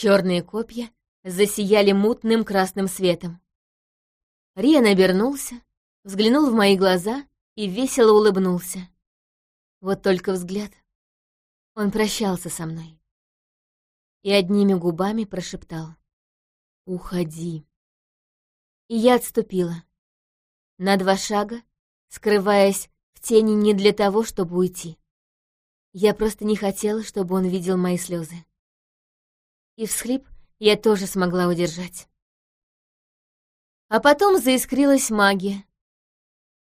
Черные копья засияли мутным красным светом. Риан обернулся, взглянул в мои глаза и весело улыбнулся. Вот только взгляд. Он прощался со мной. И одними губами прошептал. «Уходи». И я отступила. На два шага, скрываясь в тени не для того, чтобы уйти. Я просто не хотела, чтобы он видел мои слезы. И всхлип я тоже смогла удержать. А потом заискрилась магия.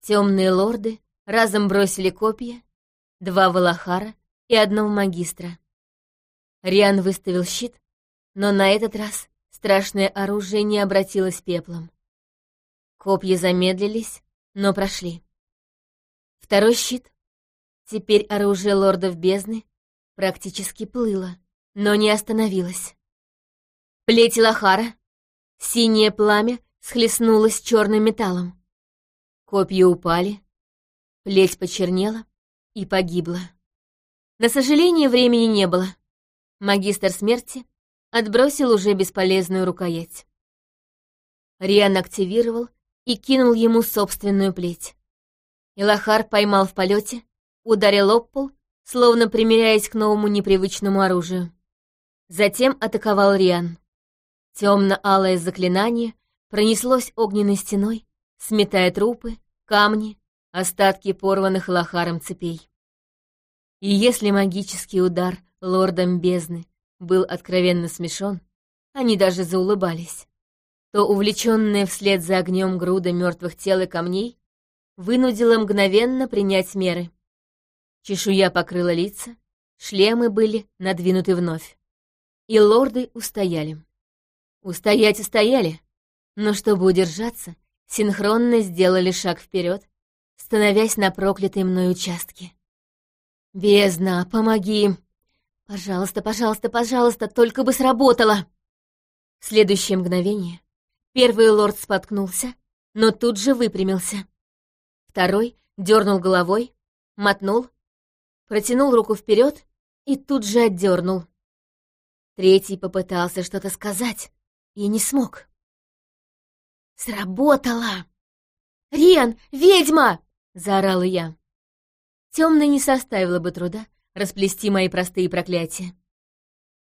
Темные лорды разом бросили копья, два Валахара и одного магистра. Риан выставил щит, но на этот раз страшное оружие не обратилось пеплом. Копья замедлились, но прошли. Второй щит, теперь оружие лордов бездны, практически плыло, но не остановилось. Плеть Лохара, синее пламя схлестнулось черным металлом. Копья упали, плеть почернела и погибла. На сожаление, времени не было. Магистр смерти отбросил уже бесполезную рукоять. Риан активировал и кинул ему собственную плеть. Илахар поймал в полете, ударил об пол, словно примиряясь к новому непривычному оружию. Затем атаковал Риан. Темно-алое заклинание пронеслось огненной стеной, сметая трупы, камни, остатки порванных лохаром цепей. И если магический удар лордом бездны был откровенно смешон, они даже заулыбались, то увлеченная вслед за огнем груда мертвых тел и камней вынудила мгновенно принять меры. Чешуя покрыла лица, шлемы были надвинуты вновь. И лорды устояли. Устоять устояли, но чтобы удержаться, синхронно сделали шаг вперед, становясь на проклятой мной участке. «Бездна, помоги! Пожалуйста, пожалуйста, пожалуйста, только бы сработало!» В следующее мгновение первый лорд споткнулся, но тут же выпрямился. Второй дернул головой, мотнул, протянул руку вперед и тут же отдернул. Третий попытался что-то сказать, и не смог. «Сработало! Риан, ведьма!» — заорала я. Темной не составило бы труда расплести мои простые проклятия.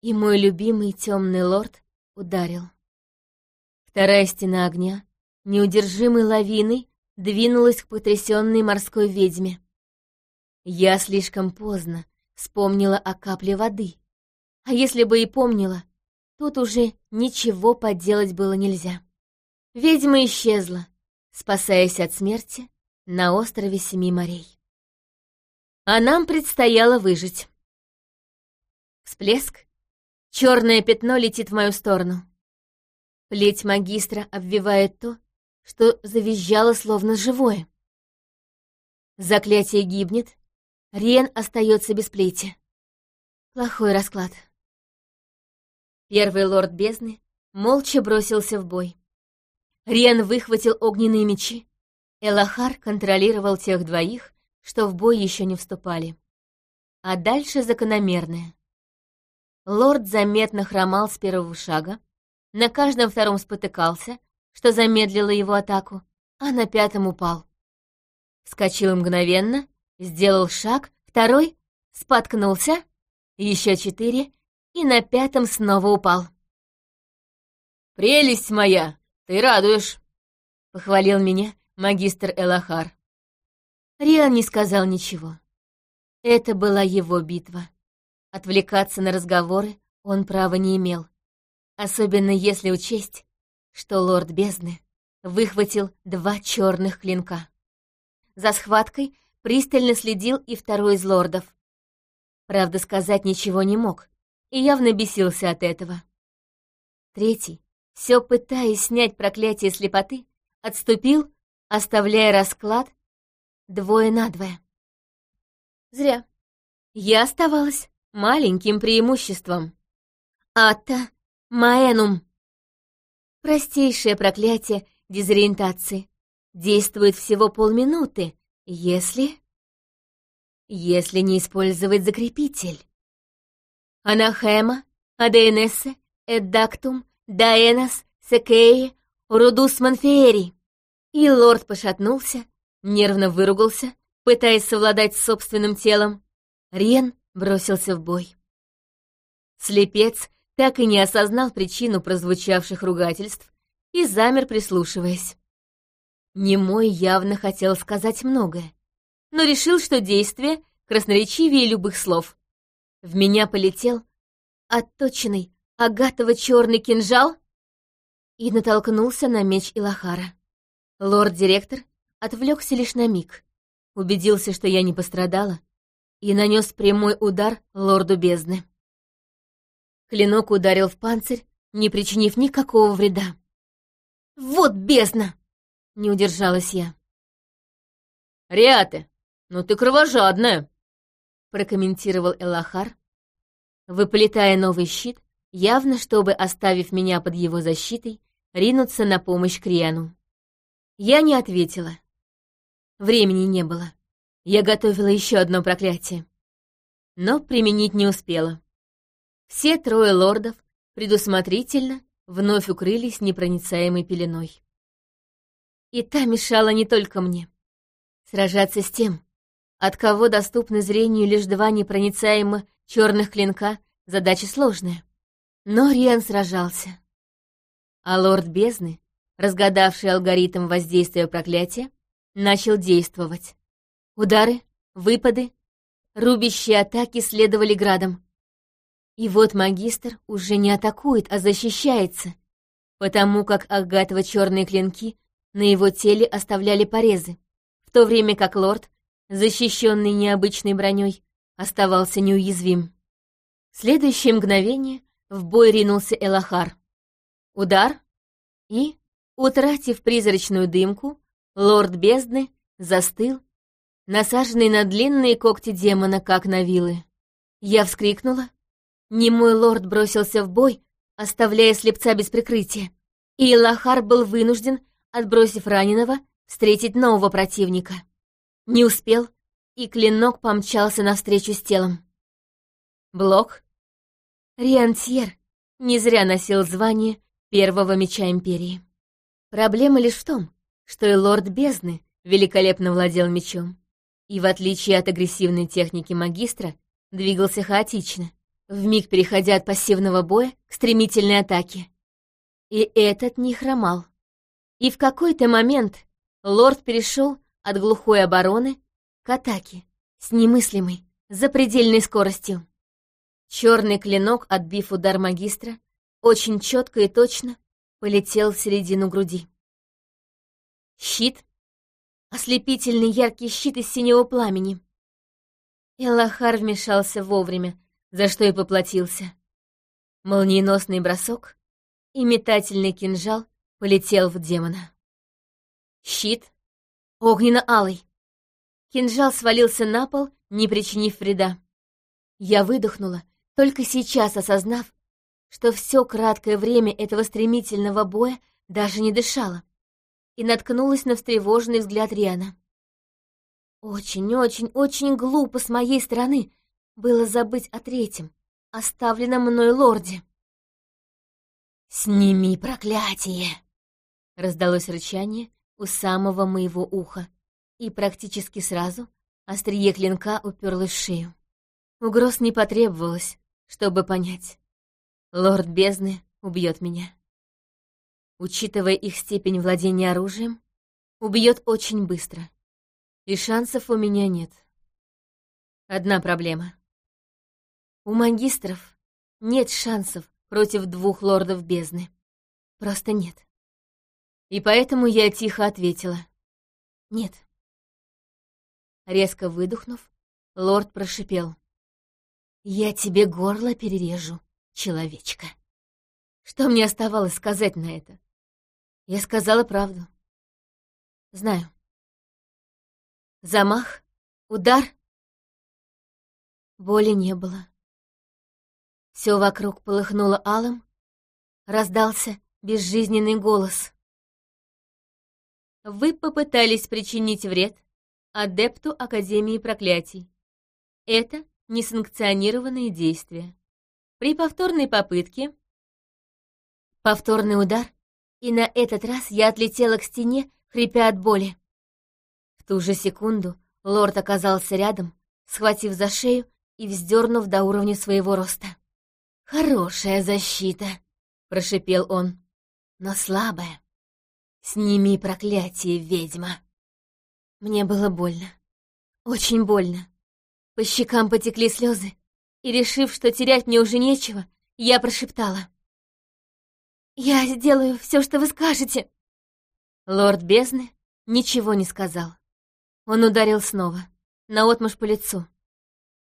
И мой любимый темный лорд ударил. Вторая стена огня, неудержимой лавиной, двинулась к потрясенной морской ведьме. Я слишком поздно вспомнила о капле воды. А если бы и помнила, Тут уже ничего поделать было нельзя. Ведьма исчезла, спасаясь от смерти на острове Семи морей. А нам предстояло выжить. Всплеск. Черное пятно летит в мою сторону. Плеть магистра обвивает то, что завизжало словно живое. Заклятие гибнет, Риен остается без плети. Плохой расклад. Первый лорд бездны молча бросился в бой. Риан выхватил огненные мечи. Элахар контролировал тех двоих, что в бой еще не вступали. А дальше закономерное. Лорд заметно хромал с первого шага, на каждом втором спотыкался, что замедлило его атаку, а на пятом упал. Вскочил мгновенно, сделал шаг, второй, споткнулся, еще четыре, и на пятом снова упал. «Прелесть моя, ты радуешь!» — похвалил меня магистр Элахар. Риан не сказал ничего. Это была его битва. Отвлекаться на разговоры он права не имел, особенно если учесть, что лорд бездны выхватил два черных клинка. За схваткой пристально следил и второй из лордов. Правда, сказать ничего не мог, и явно бесился от этого. Третий, все пытаясь снять проклятие слепоты, отступил, оставляя расклад двое на двое. Зря. Я оставалась маленьким преимуществом. Ата Маэнум. Простейшее проклятие дезориентации. Действует всего полминуты, если... Если не использовать закрепитель. Анахема, Адейнессе эддактум даэнас секеи рудус манфеери. И лорд пошатнулся, нервно выругался, пытаясь совладать с собственным телом. Рен бросился в бой. Слепец так и не осознал причину прозвучавших ругательств и замер, прислушиваясь. Немой явно хотел сказать многое, но решил, что действие красноречивее любых слов. В меня полетел отточенный агатово-черный кинжал и натолкнулся на меч Илахара. Лорд-директор отвлекся лишь на миг, убедился, что я не пострадала, и нанес прямой удар лорду бездны. Клинок ударил в панцирь, не причинив никакого вреда. «Вот бездна!» — не удержалась я. «Риате, ну ты кровожадная!» — прокомментировал Элахар, выплетая новый щит, явно чтобы, оставив меня под его защитой, ринуться на помощь Криану. Я не ответила. Времени не было. Я готовила еще одно проклятие. Но применить не успела. Все трое лордов предусмотрительно вновь укрылись непроницаемой пеленой. И та мешала не только мне. Сражаться с тем, от кого доступны зрению лишь два непроницаемо черных клинка, задача сложная. Но Риан сражался. А лорд бездны, разгадавший алгоритм воздействия проклятия, начал действовать. Удары, выпады, рубящие атаки следовали градом. И вот магистр уже не атакует, а защищается, потому как агатово-черные клинки на его теле оставляли порезы, в то время как лорд, защищенный необычной броней, оставался неуязвим. В следующее мгновение в бой ринулся Элахар. Удар, и, утратив призрачную дымку, лорд бездны застыл, насаженный на длинные когти демона, как на вилы. Я вскрикнула, Немой лорд бросился в бой, оставляя слепца без прикрытия, и Лахар был вынужден, отбросив раненого, встретить нового противника. Не успел, и клинок помчался навстречу с телом. Блок. Риантьер не зря носил звание первого меча Империи. Проблема лишь в том, что и лорд бездны великолепно владел мечом, и, в отличие от агрессивной техники магистра, двигался хаотично, вмиг переходя от пассивного боя к стремительной атаке. И этот не хромал. И в какой-то момент лорд перешел от глухой обороны к атаке с немыслимой, запредельной скоростью. Черный клинок, отбив удар магистра, очень четко и точно полетел в середину груди. Щит. Ослепительный яркий щит из синего пламени. Элахар вмешался вовремя, за что и поплатился. Молниеносный бросок, и метательный кинжал полетел в демона. Щит огненно-алый. Кинжал свалился на пол, не причинив вреда. Я выдохнула, только сейчас осознав, что все краткое время этого стремительного боя даже не дышала, и наткнулась на встревоженный взгляд Риана. Очень-очень-очень глупо с моей стороны было забыть о третьем, оставленном мной лорде. «Сними проклятие!» — раздалось рычание у самого моего уха, и практически сразу острие клинка уперлось в шею. Угроз не потребовалось, чтобы понять. Лорд бездны убьет меня. Учитывая их степень владения оружием, убьет очень быстро. И шансов у меня нет. Одна проблема. У магистров нет шансов против двух лордов бездны. Просто нет. И поэтому я тихо ответила. Нет. Резко выдохнув, лорд прошипел. «Я тебе горло перережу, человечка». Что мне оставалось сказать на это? Я сказала правду. Знаю. Замах, удар. Боли не было. Все вокруг полыхнуло алым, раздался безжизненный голос. Вы попытались причинить вред адепту Академии Проклятий. Это несанкционированные действия. При повторной попытке Повторный удар, и на этот раз я отлетела к стене, хрипя от боли. В ту же секунду лорд оказался рядом, схватив за шею и вздернув до уровня своего роста. «Хорошая защита», — прошипел он, — «но слабая. Сними проклятие, ведьма». Мне было больно. Очень больно. По щекам потекли слезы, и, решив, что терять мне уже нечего, я прошептала. «Я сделаю все, что вы скажете». Лорд бездны ничего не сказал. Он ударил снова, наотмашь по лицу.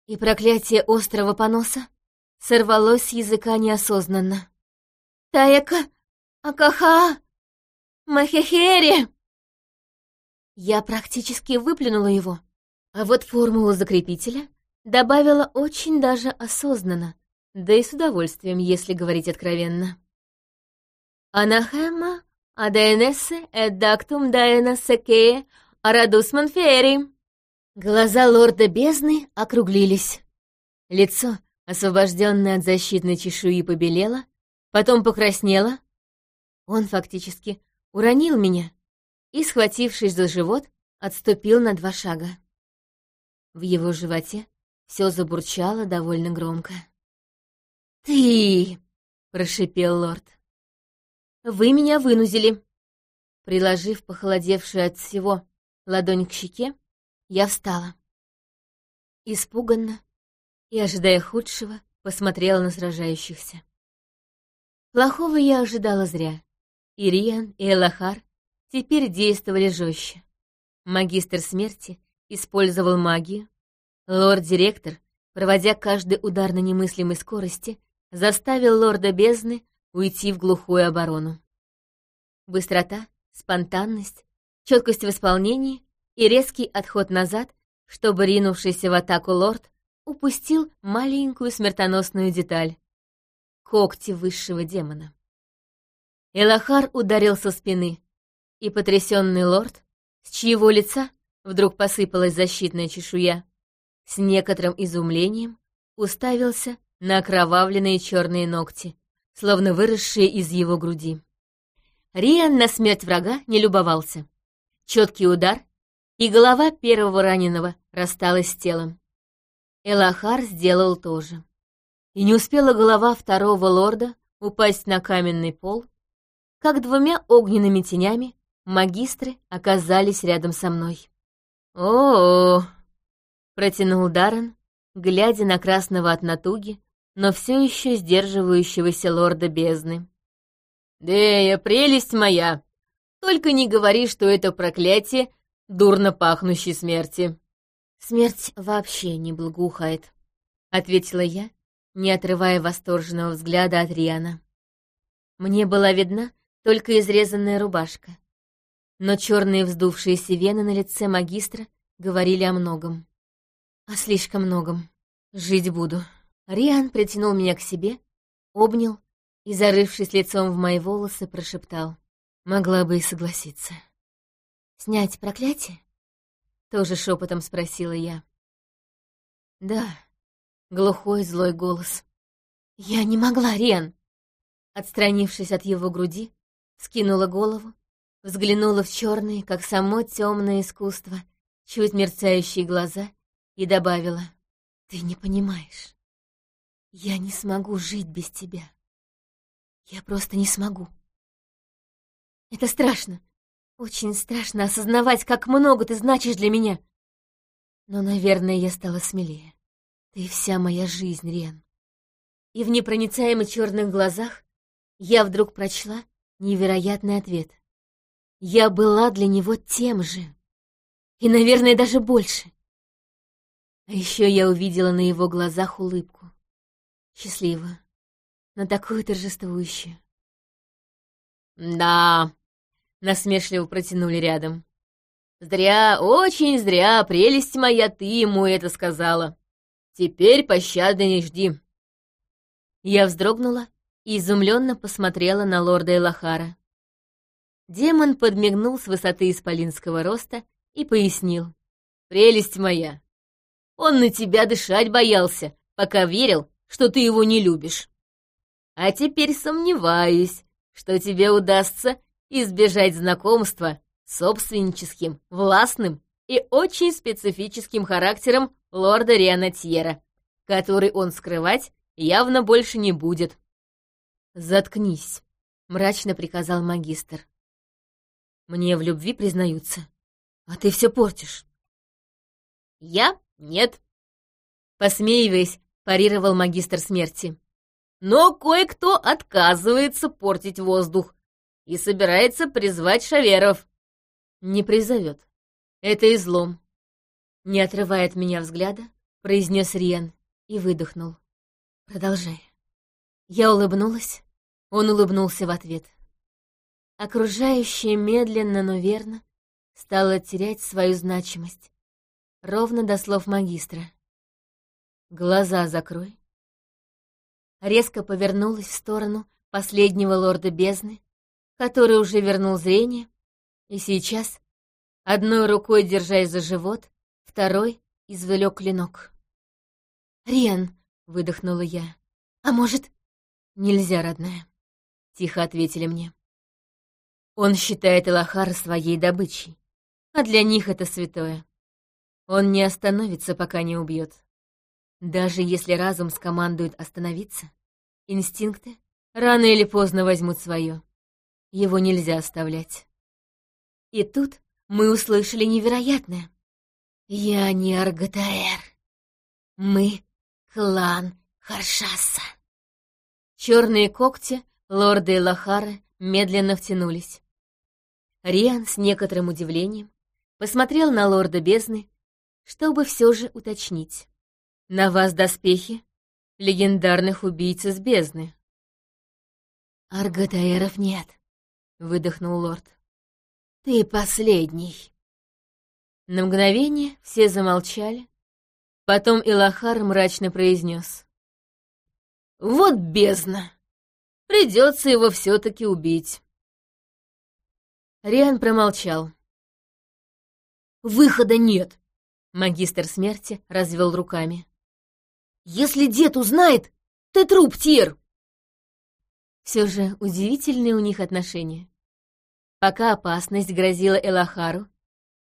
И проклятие острого поноса сорвалось с языка неосознанно. «Таяка! Акаха! Махехери!» Я практически выплюнула его, а вот формулу закрепителя добавила очень даже осознанно, да и с удовольствием, если говорить откровенно. Анахема аденесе эдактум даэна секее арадус манфери. Глаза лорда бездны округлились. Лицо, освобожденное от защитной чешуи, побелело, потом покраснело. Он фактически уронил меня и, схватившись за живот, отступил на два шага. В его животе все забурчало довольно громко. «Ты!» — прошипел лорд. «Вы меня вынудили!» Приложив похолодевшую от всего ладонь к щеке, я встала. Испуганно и, ожидая худшего, посмотрела на сражающихся. Плохого я ожидала зря. Ириан и Элахар теперь действовали жестче. Магистр смерти использовал магию. Лорд-директор, проводя каждый удар на немыслимой скорости, заставил лорда бездны уйти в глухую оборону. Быстрота, спонтанность, четкость в исполнении и резкий отход назад, чтобы ринувшийся в атаку лорд упустил маленькую смертоносную деталь — когти высшего демона. Элахар ударил со спины, и потрясенный лорд, с чьего лица вдруг посыпалась защитная чешуя, с некоторым изумлением уставился на окровавленные черные ногти, словно выросшие из его груди. Риан на смерть врага не любовался. Четкий удар, и голова первого раненого рассталась с телом. Элахар сделал то же. И не успела голова второго лорда упасть на каменный пол, как двумя огненными тенями магистры оказались рядом со мной. о, протянул Даррен, глядя на красного от натуги, но все еще сдерживающегося лорда бездны. «Дея, прелесть моя! Только не говори, что это проклятие дурно пахнущей смерти!» «Смерть вообще не благоухает», — ответила я, не отрывая восторженного взгляда от Риана. Мне была видна только изрезанная рубашка, но черные вздувшиеся вены на лице магистра говорили о многом. О слишком многом. Жить буду. Риан притянул меня к себе, обнял и, зарывшись лицом в мои волосы, прошептал. Могла бы и согласиться. «Снять проклятие?» Тоже шепотом спросила я. «Да», — глухой злой голос. «Я не могла, Риан!» Отстранившись от его груди, скинула голову, взглянула в черные, как само темное искусство, чуть мерцающие глаза и добавила. «Ты не понимаешь. Я не смогу жить без тебя. Я просто не смогу. Это страшно. Очень страшно осознавать, как много ты значишь для меня. Но, наверное, я стала смелее. Ты вся моя жизнь, Рен. И в непроницаемо черных глазах я вдруг прочла невероятный ответ. Я была для него тем же. И, наверное, даже больше. А еще я увидела на его глазах улыбку счастливо, но такую торжествующую. «Да», — насмешливо протянули рядом. «Зря, очень зря, прелесть моя, ты ему это сказала. Теперь пощады не жди». Я вздрогнула и изумленно посмотрела на лорда Элахара. Демон подмигнул с высоты исполинского роста и пояснил. «Прелесть моя! Он на тебя дышать боялся, пока верил, что ты его не любишь. А теперь сомневаюсь, что тебе удастся избежать знакомства с собственническим, властным и очень специфическим характером лорда Рианатьера, который он скрывать явно больше не будет. «Заткнись», — мрачно приказал магистр. «Мне в любви признаются, а ты все портишь». «Я? Нет». Посмеиваясь, парировал магистр смерти. «Но кое-кто отказывается портить воздух и собирается призвать шаверов». «Не призовет. Это излом». Не отрывая от меня взгляда, произнес Риан и выдохнул. «Продолжай». Я улыбнулась, он улыбнулся в ответ. Окружающее медленно, но верно стало терять свою значимость, ровно до слов магистра. «Глаза закрой». Резко повернулась в сторону последнего лорда бездны, который уже вернул зрение, и сейчас, одной рукой держась за живот, второй извлек клинок. «Риан!» — выдохнула я. «А может...» «Нельзя, родная», — тихо ответили мне. Он считает Элахара своей добычей, а для них это святое. Он не остановится, пока не убьет. Даже если разум скомандует остановиться, инстинкты рано или поздно возьмут свое. Его нельзя оставлять. И тут мы услышали невероятное. «Я не Аргатаэр. Мы — клан Харшаса». Черные когти лорда Элахара медленно втянулись. Риан с некоторым удивлением посмотрел на лорда бездны, чтобы все же уточнить. «На вас доспехи легендарных убийц из бездны». «Арготаэров нет», — выдохнул лорд. «Ты последний». На мгновение все замолчали, потом Илахар мрачно произнес. Вот бездна! Придется его все-таки убить. Риан промолчал. «Выхода нет!» Магистр смерти развел руками. «Если дед узнает, ты труп, Тир!» Все же удивительные у них отношения. Пока опасность грозила Элахару,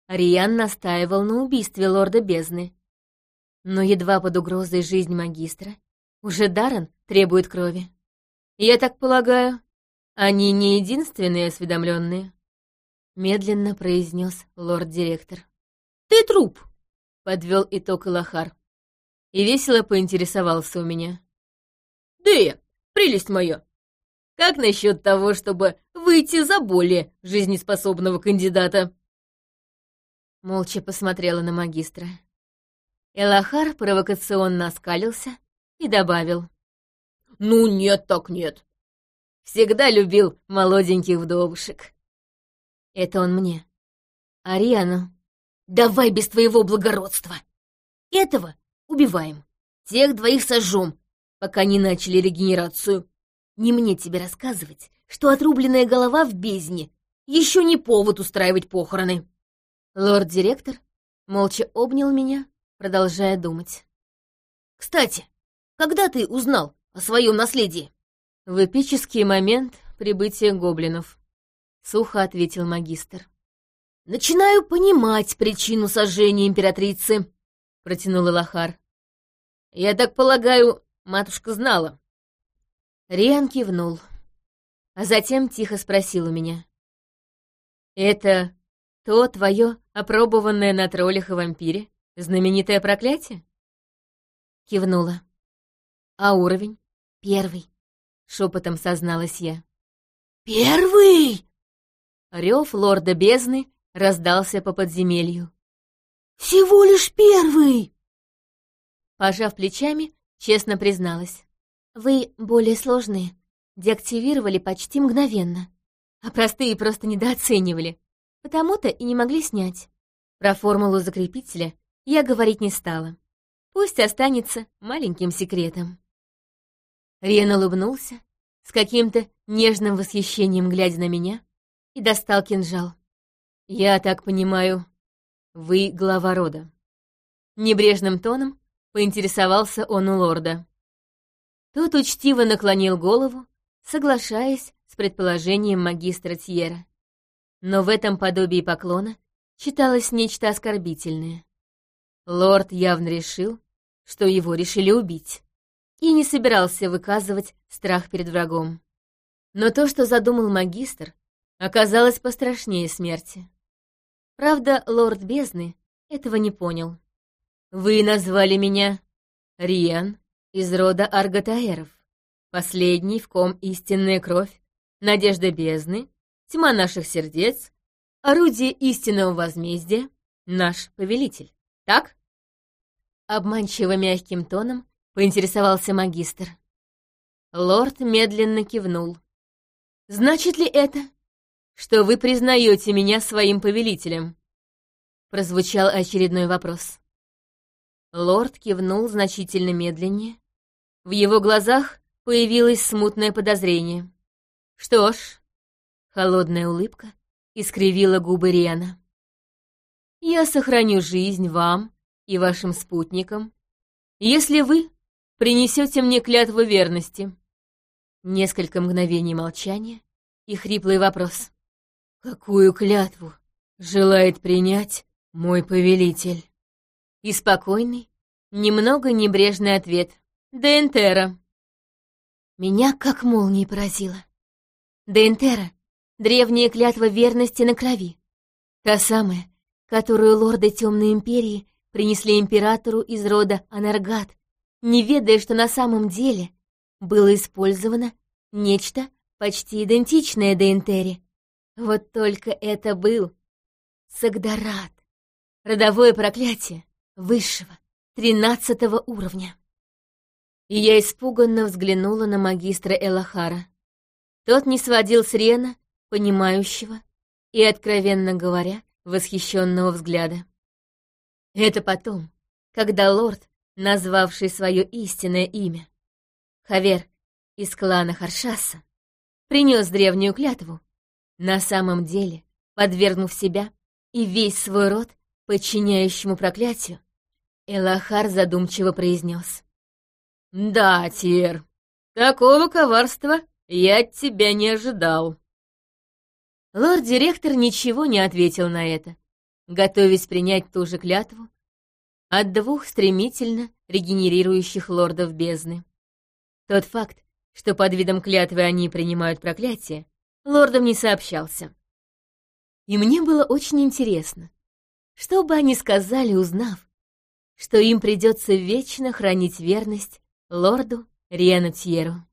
Риан настаивал на убийстве лорда бездны. Но едва под угрозой жизнь магистра, уже Даррен требует крови. Я так полагаю, они не единственные осведомленные. Медленно произнес лорд-директор. Ты труп! Подвел итог Илахар. И весело поинтересовался у меня. Дея, прелесть моя, как насчет того, чтобы выйти за более жизнеспособного кандидата?» Молча посмотрела на магистра. Элахар провокационно оскалился и добавил. «Ну нет так нет. Всегда любил молоденьких вдовушек». Это он мне. Ариану. «Давай без твоего благородства. Этого убиваем. Тех двоих сожжем, пока не начали регенерацию. Не мне тебе рассказывать, что отрубленная голова в бездне еще не повод устраивать похороны». Лорд-директор молча обнял меня, продолжая думать. «Кстати, когда ты узнал о своем наследии?» «В эпический момент прибытия гоблинов», — сухо ответил магистр. «Начинаю понимать причину сожжения императрицы», — протянул Элахар. «Я так полагаю, матушка знала». Риан кивнул, а затем тихо спросил у меня. «Это то твое опробованное на троллях и вампире знаменитое проклятие?» Кивнула. «А уровень?» «Первый», — шепотом созналась я. «Первый!» Рев лорда бездны раздался по подземелью. «Всего лишь первый!» Пожав плечами, честно призналась. «Вы более сложные, деактивировали почти мгновенно, а простые просто недооценивали, потому-то и не могли снять. Про формулу закрепителя я говорить не стала. Пусть останется маленьким секретом». Рен улыбнулся, с каким-то нежным восхищением глядя на меня, и достал кинжал. «Я так понимаю, вы глава рода». Небрежным тоном поинтересовался он у лорда. Тот учтиво наклонил голову, соглашаясь с предположением магистра Тьера. Но в этом подобии поклона читалось нечто оскорбительное. Лорд явно решил, что его решили убить, и не собирался выказывать страх перед врагом. Но то, что задумал магистр, оказалось пострашнее смерти. Правда, лорд бездны этого не понял. «Вы назвали меня Риан из рода Арготаэров, последний, в ком истинная кровь, надежда бездны, тьма наших сердец, орудие истинного возмездия, наш повелитель. Так?» Обманчиво мягким тоном поинтересовался магистр. Лорд медленно кивнул. «Значит ли это, что вы признаете меня своим повелителем?» Прозвучал очередной вопрос. Лорд кивнул значительно медленнее. В его глазах появилось смутное подозрение. «Что ж...» — холодная улыбка искривила губы Риана. «Я сохраню жизнь вам и вашим спутникам, если вы принесете мне клятву верности». Несколько мгновений молчания и хриплый вопрос. «Какую клятву желает принять мой повелитель?» И спокойный, немного небрежный ответ. «Деэнтера». Меня как молнией поразило. Деэнтера — древняя клятва верности на крови. Та самая, которую лорды Темной Империи принесли императору из рода Анаргат, не ведая, что на самом деле было использовано нечто почти идентичное Дейнтере. Вот только это был Сагдарат, родовое проклятие высшего, тринадцатого уровня. И я испуганно взглянула на магистра Элахара. Тот не сводил с Рена, понимающего и, откровенно говоря, восхищенного взгляда. Это потом, когда лорд, назвавший свое истинное имя, Хавер из клана Харшаса, принес древнюю клятву, на самом деле, подвергнув себя и весь свой род подчиняющему проклятию, Элахар задумчиво произнес. «Да, Тир, такого коварства я от тебя не ожидал». Лорд-директор ничего не ответил на это, готовясь принять ту же клятву от двух стремительно регенерирующих лордов бездны. Тот факт, что под видом клятвы они принимают проклятие, лордам не сообщался. И мне было очень интересно, что бы они сказали, узнав, что им придется вечно хранить верность лорду Рианатьеру.